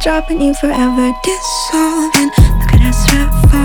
dropping you forever dissolving. Look at us revolving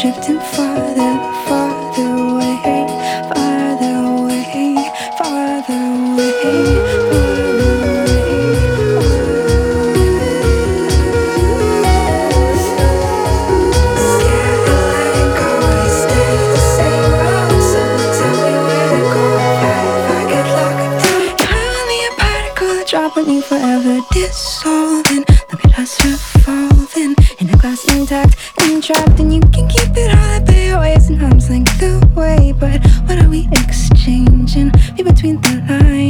drifting farther, farther away, farther away, farther away. Farther away. attention, be between the lines.